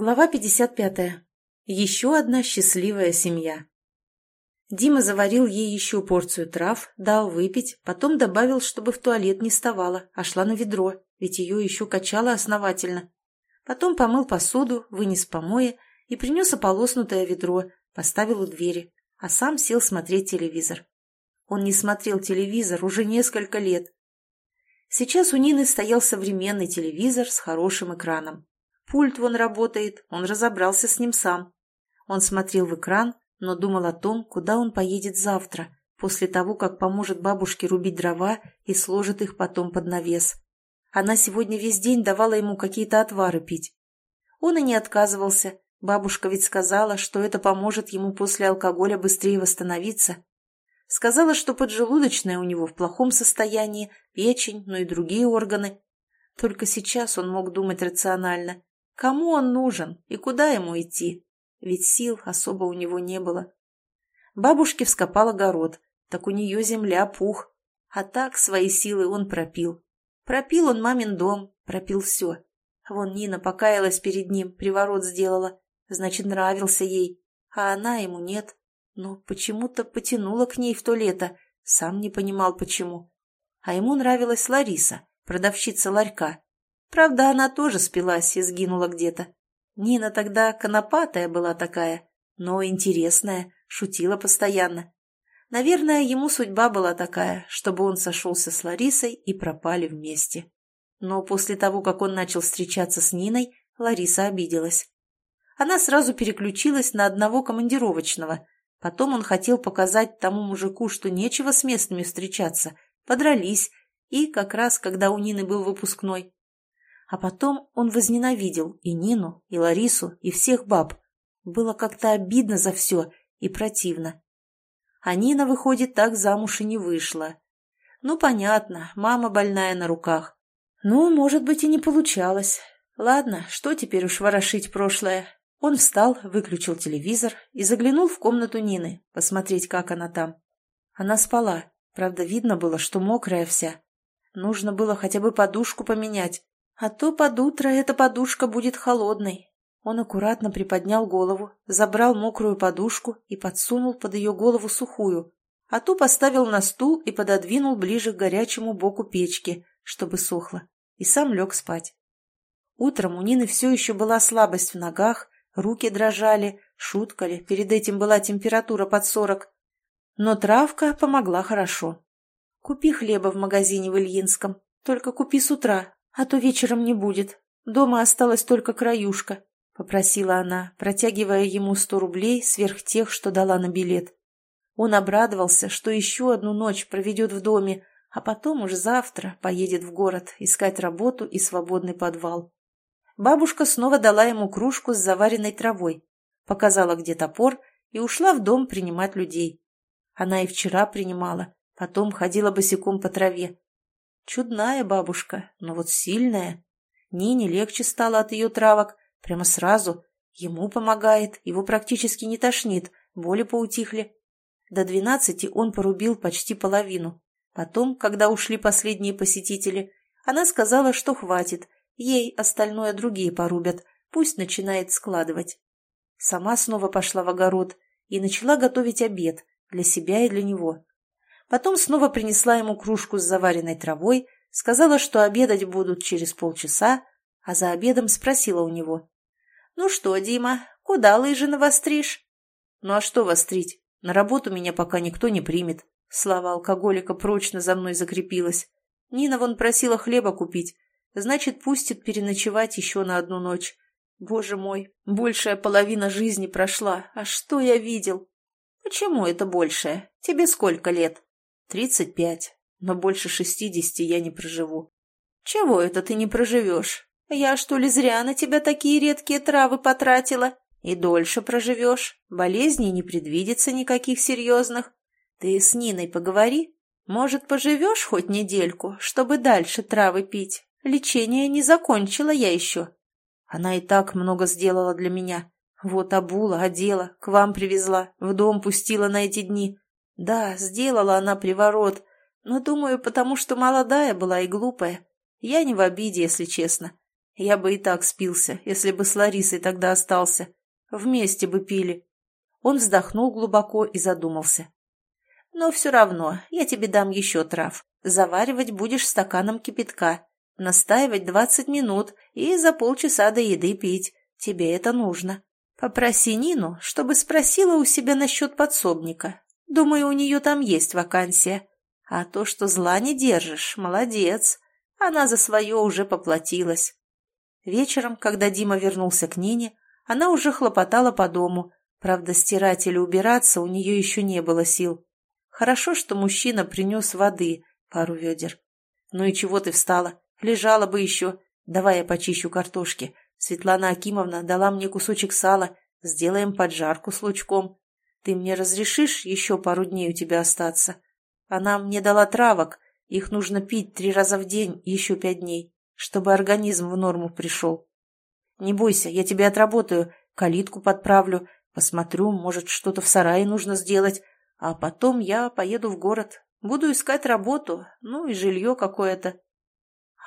Глава 55. Еще одна счастливая семья. Дима заварил ей еще порцию трав, дал выпить, потом добавил, чтобы в туалет не вставала, а шла на ведро, ведь ее еще качало основательно. Потом помыл посуду, вынес помои и принес ополоснутое ведро, поставил у двери, а сам сел смотреть телевизор. Он не смотрел телевизор уже несколько лет. Сейчас у Нины стоял современный телевизор с хорошим экраном. Пульт вон работает, он разобрался с ним сам. Он смотрел в экран, но думал о том, куда он поедет завтра, после того, как поможет бабушке рубить дрова и сложит их потом под навес. Она сегодня весь день давала ему какие-то отвары пить. Он и не отказывался. Бабушка ведь сказала, что это поможет ему после алкоголя быстрее восстановиться. Сказала, что поджелудочная у него в плохом состоянии, печень, но и другие органы. Только сейчас он мог думать рационально. Кому он нужен и куда ему идти? Ведь сил особо у него не было. Бабушке вскопал огород, так у нее земля пух. А так свои силы он пропил. Пропил он мамин дом, пропил все. Вон Нина покаялась перед ним, приворот сделала. Значит, нравился ей. А она ему нет. Но почему-то потянула к ней в то лето. Сам не понимал, почему. А ему нравилась Лариса, продавщица ларька. Правда, она тоже спилась и сгинула где-то. Нина тогда конопатая была такая, но интересная, шутила постоянно. Наверное, ему судьба была такая, чтобы он сошелся с Ларисой и пропали вместе. Но после того, как он начал встречаться с Ниной, Лариса обиделась. Она сразу переключилась на одного командировочного. Потом он хотел показать тому мужику, что нечего с местными встречаться. Подрались. И как раз, когда у Нины был выпускной, а потом он возненавидел и Нину, и Ларису, и всех баб. Было как-то обидно за все и противно. А Нина, выходит, так замуж и не вышла. Ну, понятно, мама больная на руках. Ну, может быть, и не получалось. Ладно, что теперь уж ворошить прошлое? Он встал, выключил телевизор и заглянул в комнату Нины, посмотреть, как она там. Она спала, правда, видно было, что мокрая вся. Нужно было хотя бы подушку поменять, а то под утро эта подушка будет холодной. Он аккуратно приподнял голову, забрал мокрую подушку и подсунул под ее голову сухую, а ту поставил на стул и пододвинул ближе к горячему боку печки, чтобы сохло, и сам лег спать. Утром у Нины все еще была слабость в ногах, руки дрожали, шутка ли, перед этим была температура под сорок. Но травка помогла хорошо. Купи хлеба в магазине в Ильинском, только купи с утра, а то вечером не будет. Дома осталась только краюшка», — попросила она, протягивая ему сто рублей сверх тех, что дала на билет. Он обрадовался, что еще одну ночь проведет в доме, а потом уж завтра поедет в город искать работу и свободный подвал. Бабушка снова дала ему кружку с заваренной травой, показала, где топор, и ушла в дом принимать людей. Она и вчера принимала, потом ходила босиком по траве. Чудная бабушка, но вот сильная. Нине легче стало от ее травок, прямо сразу. Ему помогает, его практически не тошнит, боли поутихли. До двенадцати он порубил почти половину. Потом, когда ушли последние посетители, она сказала, что хватит, ей остальное другие порубят, пусть начинает складывать. Сама снова пошла в огород и начала готовить обед для себя и для него. Потом снова принесла ему кружку с заваренной травой, сказала, что обедать будут через полчаса, а за обедом спросила у него. «Ну что, Дима, куда лыжи навостришь?» «Ну а что вострить? На работу меня пока никто не примет». Слава алкоголика прочно за мной закрепилась. Нина вон просила хлеба купить. Значит, пустит переночевать еще на одну ночь. Боже мой, большая половина жизни прошла. А что я видел? Почему это большая? Тебе сколько лет? Тридцать пять, но больше шестидесяти я не проживу. Чего это ты не проживешь? Я, что ли, зря на тебя такие редкие травы потратила? И дольше проживешь. Болезней не предвидится никаких серьезных. Ты с Ниной поговори. Может, поживешь хоть недельку, чтобы дальше травы пить? Лечение не закончила я еще. Она и так много сделала для меня. Вот обула, одела, к вам привезла, в дом пустила на эти дни. Да, сделала она приворот, но, думаю, потому что молодая была и глупая. Я не в обиде, если честно. Я бы и так спился, если бы с Ларисой тогда остался. Вместе бы пили. Он вздохнул глубоко и задумался. Но все равно, я тебе дам еще трав. Заваривать будешь стаканом кипятка. Настаивать двадцать минут и за полчаса до еды пить. Тебе это нужно. Попроси Нину, чтобы спросила у себя насчет подсобника. Думаю, у нее там есть вакансия. А то, что зла не держишь, молодец. Она за свое уже поплатилась. Вечером, когда Дима вернулся к Нине, она уже хлопотала по дому. Правда, стирать или убираться у нее еще не было сил. Хорошо, что мужчина принес воды, пару ведер. Ну и чего ты встала? Лежала бы еще. Давай я почищу картошки. Светлана Акимовна дала мне кусочек сала. Сделаем поджарку с лучком. Ты мне разрешишь еще пару дней у тебя остаться? Она мне дала травок. Их нужно пить три раза в день еще пять дней чтобы организм в норму пришел. Не бойся, я тебе отработаю, калитку подправлю, посмотрю, может, что-то в сарае нужно сделать, а потом я поеду в город, буду искать работу, ну и жилье какое-то.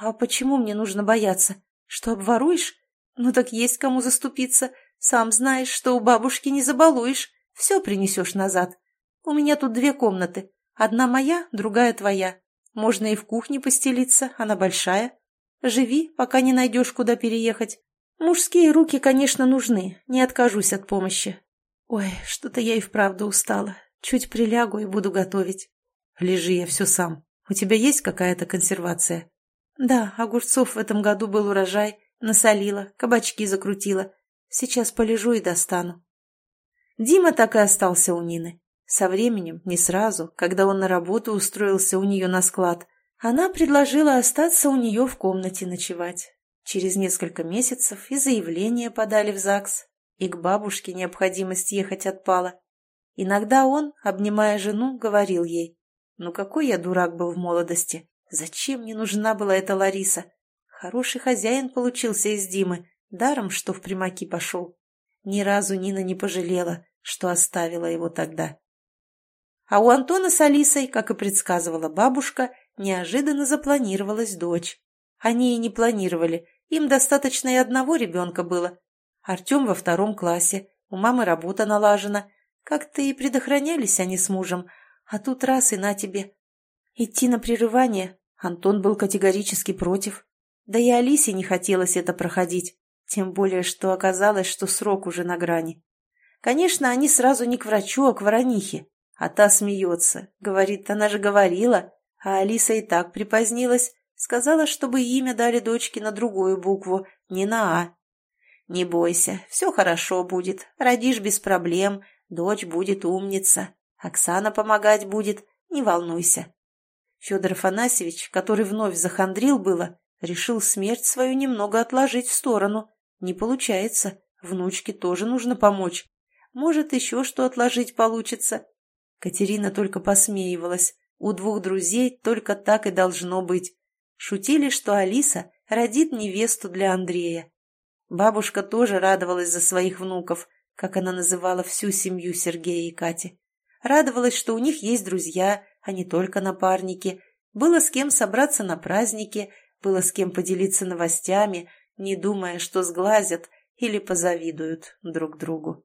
А почему мне нужно бояться? Что обворуешь? Ну так есть кому заступиться. Сам знаешь, что у бабушки не забалуешь, все принесешь назад. У меня тут две комнаты. Одна моя, другая твоя. Можно и в кухне постелиться, она большая. Живи, пока не найдешь, куда переехать. Мужские руки, конечно, нужны, не откажусь от помощи. Ой, что-то я и вправду устала. Чуть прилягу и буду готовить. Лежи, я все сам. У тебя есть какая-то консервация? Да, огурцов в этом году был урожай. Насолила, кабачки закрутила. Сейчас полежу и достану. Дима так и остался у Нины. Со временем, не сразу, когда он на работу устроился у нее на склад, она предложила остаться у нее в комнате ночевать. Через несколько месяцев и заявление подали в ЗАГС, и к бабушке необходимость ехать отпала. Иногда он, обнимая жену, говорил ей, «Ну какой я дурак был в молодости! Зачем мне нужна была эта Лариса? Хороший хозяин получился из Димы, даром, что в примаки пошел. Ни разу Нина не пожалела, что оставила его тогда». А у Антона с Алисой, как и предсказывала бабушка, неожиданно запланировалась дочь. Они и не планировали, им достаточно и одного ребенка было. Артем во втором классе, у мамы работа налажена. Как-то и предохранялись они с мужем, а тут раз и на тебе. Идти на прерывание Антон был категорически против. Да и Алисе не хотелось это проходить, тем более, что оказалось, что срок уже на грани. Конечно, они сразу не к врачу, а к воронихе. А та смеется, говорит, она же говорила, а Алиса и так припозднилась, сказала, чтобы имя дали дочке на другую букву, не на «а». «Не бойся, все хорошо будет, родишь без проблем, дочь будет умница, Оксана помогать будет, не волнуйся». Федор Афанасьевич, который вновь захандрил было, решил смерть свою немного отложить в сторону. Не получается, внучке тоже нужно помочь. Может, еще что отложить получится. Катерина только посмеивалась. У двух друзей только так и должно быть. Шутили, что Алиса родит невесту для Андрея. Бабушка тоже радовалась за своих внуков, как она называла всю семью Сергея и Кати. Радовалась, что у них есть друзья, а не только напарники. Было с кем собраться на праздники, было с кем поделиться новостями, не думая, что сглазят или позавидуют друг другу.